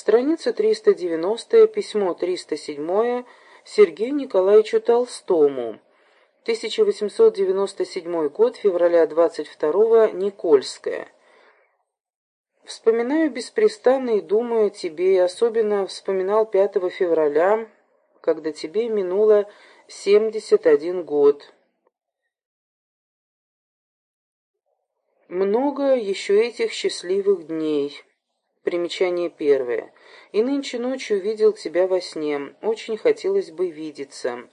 Страница 390, письмо 307 Сергею Николаевичу Толстому. 1897 год, февраля 22 Никольская. Вспоминаю беспрестанно и думаю о тебе, и особенно вспоминал 5 февраля, когда тебе минуло 71 год. Много еще этих счастливых дней. Примечание первое. И нынче ночью видел тебя во сне. Очень хотелось бы видеться.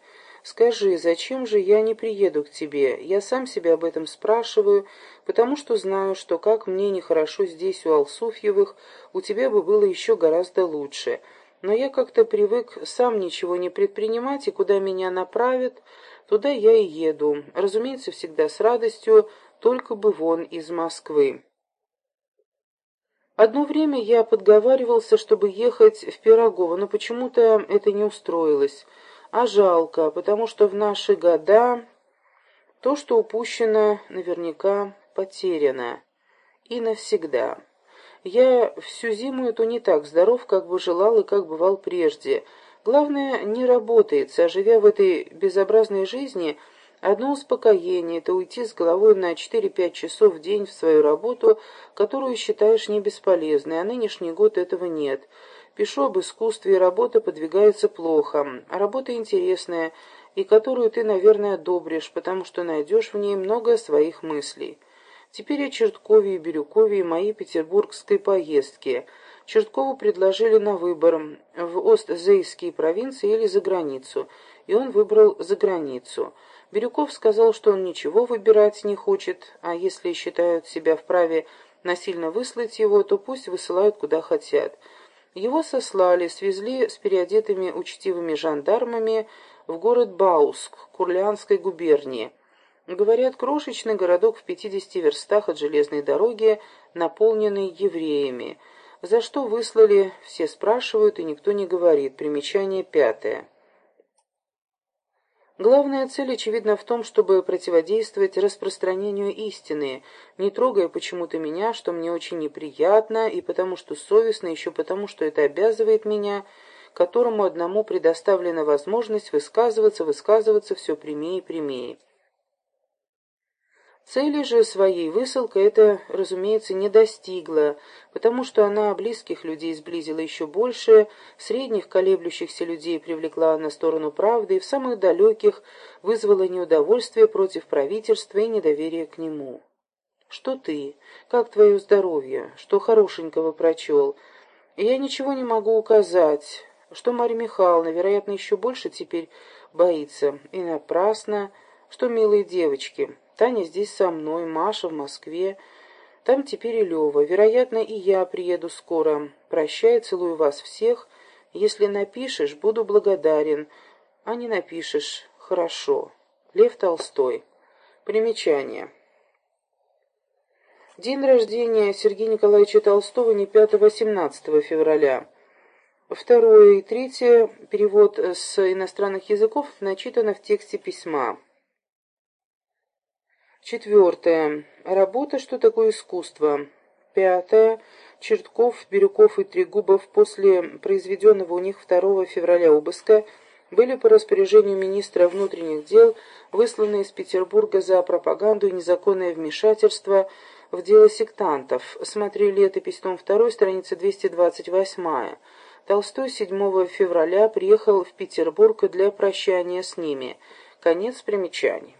Скажи, зачем же я не приеду к тебе? Я сам себя об этом спрашиваю, потому что знаю, что как мне нехорошо здесь у Алсуфьевых, у тебя бы было еще гораздо лучше. Но я как-то привык сам ничего не предпринимать, и куда меня направят, туда я и еду. Разумеется, всегда с радостью, только бы вон из Москвы. Одно время я подговаривался, чтобы ехать в Пирогово, но почему-то это не устроилось. А жалко, потому что в наши года то, что упущено, наверняка потеряно. И навсегда. Я всю зиму эту не так здоров, как бы желал и как бывал прежде. Главное, не работается, а живя в этой безобразной жизни, одно успокоение — это уйти с головой на 4-5 часов в день в свою работу, которую считаешь не бесполезной, а нынешний год этого нет — Пишу об искусстве, и работа подвигается плохо. А работа интересная, и которую ты, наверное, одобришь, потому что найдешь в ней много своих мыслей. Теперь о Черткове и Бирюкове и моей петербургской поездке. Черткову предложили на выбор в Остзейские провинции или за границу, и он выбрал за границу. Бирюков сказал, что он ничего выбирать не хочет, а если считают себя вправе насильно выслать его, то пусть высылают куда хотят. Его сослали, свезли с переодетыми учтивыми жандармами в город Бауск, Курлянской губернии. Говорят, крошечный городок в 50 верстах от железной дороги, наполненный евреями. За что выслали, все спрашивают, и никто не говорит. Примечание пятое. Главная цель, очевидно, в том, чтобы противодействовать распространению истины, не трогая почему-то меня, что мне очень неприятно, и потому что совестно, еще потому, что это обязывает меня, которому одному предоставлена возможность высказываться, высказываться все прямее и прямее. Цели же своей высылка это, разумеется, не достигла, потому что она близких людей сблизила еще больше, средних колеблющихся людей привлекла на сторону правды и в самых далеких вызвала неудовольствие против правительства и недоверие к нему. «Что ты? Как твое здоровье? Что хорошенького прочел?» «Я ничего не могу указать. Что Марья Михайловна, вероятно, еще больше теперь боится. И напрасно. Что, милые девочки...» Таня здесь со мной, Маша в Москве. Там теперь и Лева. Вероятно, и я приеду скоро. Прощай, целую вас всех. Если напишешь, буду благодарен. А не напишешь, хорошо. Лев Толстой. Примечание. День рождения Сергея Николаевича Толстого не 5-17 февраля. Второе и третье, перевод с иностранных языков, начитано в тексте письма. Четвертое. Работа «Что такое искусство?» Пятое. Чертков, Бирюков и Трегубов после произведенного у них 2 февраля обыска были по распоряжению министра внутренних дел высланы из Петербурга за пропаганду и незаконное вмешательство в дело сектантов. Смотри летопись, том 2, страница 228. Толстой 7 февраля приехал в Петербург для прощания с ними. Конец примечаний.